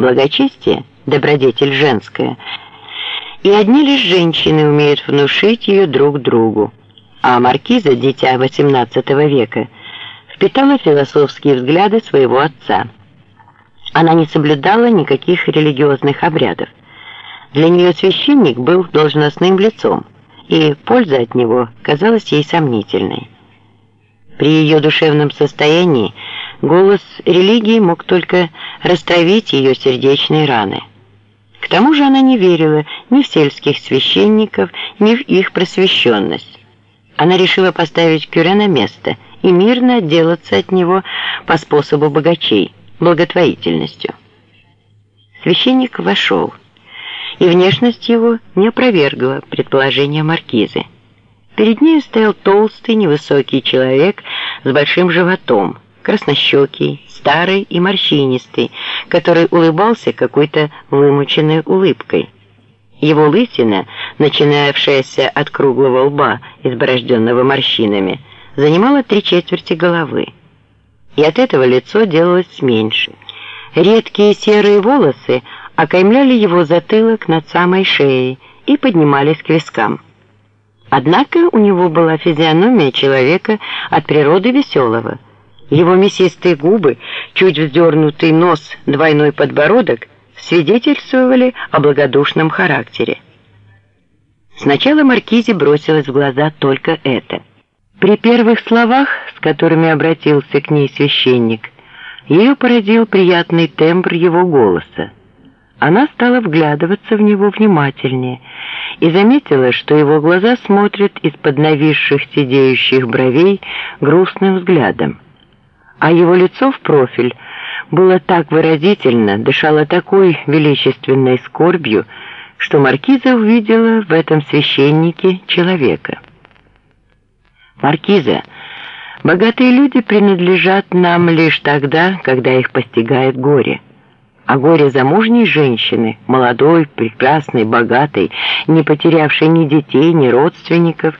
Благочестие – добродетель женская. И одни лишь женщины умеют внушить ее друг другу. А маркиза, дитя XVIII века, впитала философские взгляды своего отца. Она не соблюдала никаких религиозных обрядов. Для нее священник был должностным лицом, и польза от него казалась ей сомнительной. При ее душевном состоянии голос религии мог только растравить ее сердечные раны. К тому же она не верила ни в сельских священников, ни в их просвещенность. Она решила поставить Кюре на место и мирно отделаться от него по способу богачей, благотворительностью. Священник вошел, и внешность его не опровергла предположение маркизы. Перед ней стоял толстый, невысокий человек с большим животом, краснощекий, старый и морщинистый, который улыбался какой-то вымученной улыбкой. Его лысина, начинавшаяся от круглого лба, изборожденного морщинами, занимала три четверти головы. И от этого лицо делалось меньше. Редкие серые волосы окаймляли его затылок над самой шеей и поднимались к вискам. Однако у него была физиономия человека от природы веселого. Его мясистые губы, чуть вздернутый нос, двойной подбородок свидетельствовали о благодушном характере. Сначала Маркизе бросилось в глаза только это. При первых словах, с которыми обратился к ней священник, ее поразил приятный тембр его голоса. Она стала вглядываться в него внимательнее и заметила, что его глаза смотрят из-под нависших сидеющих бровей грустным взглядом. А его лицо в профиль было так выразительно, дышало такой величественной скорбью, что маркиза увидела в этом священнике человека. «Маркиза, богатые люди принадлежат нам лишь тогда, когда их постигает горе» а горе замужней женщины, молодой, прекрасной, богатой, не потерявшей ни детей, ни родственников,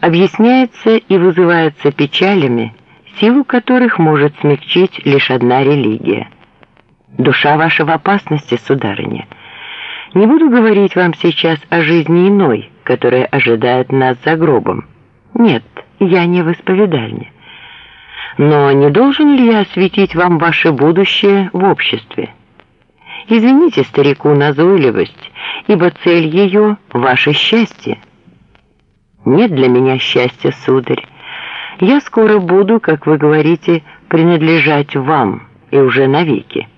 объясняется и вызывается печалями, силу которых может смягчить лишь одна религия. Душа ваша в опасности, сударыня. Не буду говорить вам сейчас о жизни иной, которая ожидает нас за гробом. Нет, я не в исповедальне. Но не должен ли я осветить вам ваше будущее в обществе? Извините старику назойливость, ибо цель ее — ваше счастье. Нет для меня счастья, сударь. Я скоро буду, как вы говорите, принадлежать вам, и уже навеки.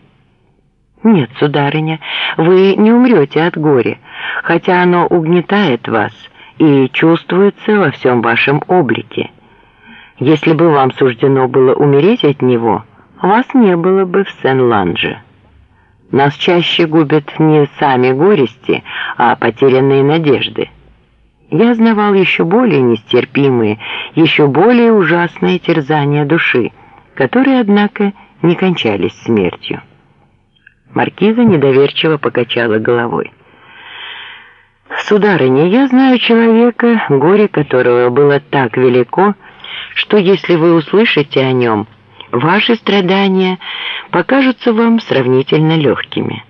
Нет, сударыня, вы не умрете от горя, хотя оно угнетает вас и чувствуется во всем вашем облике. Если бы вам суждено было умереть от него, вас не было бы в Сен-Ланже. Нас чаще губят не сами горести, а потерянные надежды. Я знавал еще более нестерпимые, еще более ужасные терзания души, которые, однако, не кончались смертью. Маркиза недоверчиво покачала головой. «Сударыня, я знаю человека, горе которого было так велико, что если вы услышите о нем, ваши страдания покажутся вам сравнительно легкими.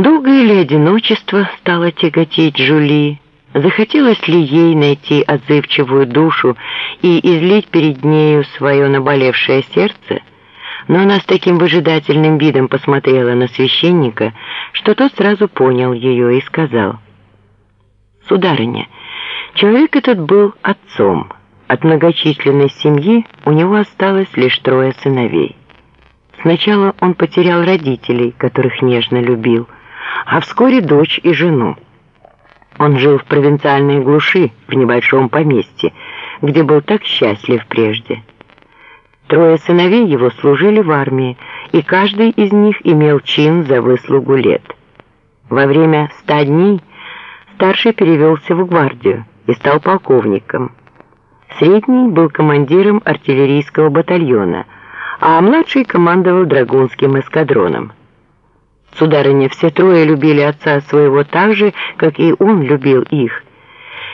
Долгое ли одиночество стало тяготить Жули? Захотелось ли ей найти отзывчивую душу и излить перед нею свое наболевшее сердце? Но она с таким выжидательным видом посмотрела на священника, что тот сразу понял ее и сказал, «Сударыня, человек этот был отцом». От многочисленной семьи у него осталось лишь трое сыновей. Сначала он потерял родителей, которых нежно любил, а вскоре дочь и жену. Он жил в провинциальной глуши, в небольшом поместье, где был так счастлив прежде. Трое сыновей его служили в армии, и каждый из них имел чин за выслугу лет. Во время ста дней старший перевелся в гвардию и стал полковником. Средний был командиром артиллерийского батальона, а младший командовал драгунским эскадроном. Сударыня, все трое любили отца своего так же, как и он любил их.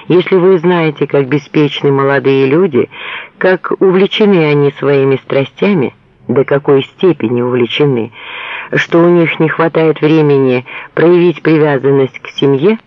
Если вы знаете, как беспечны молодые люди, как увлечены они своими страстями, до какой степени увлечены, что у них не хватает времени проявить привязанность к семье,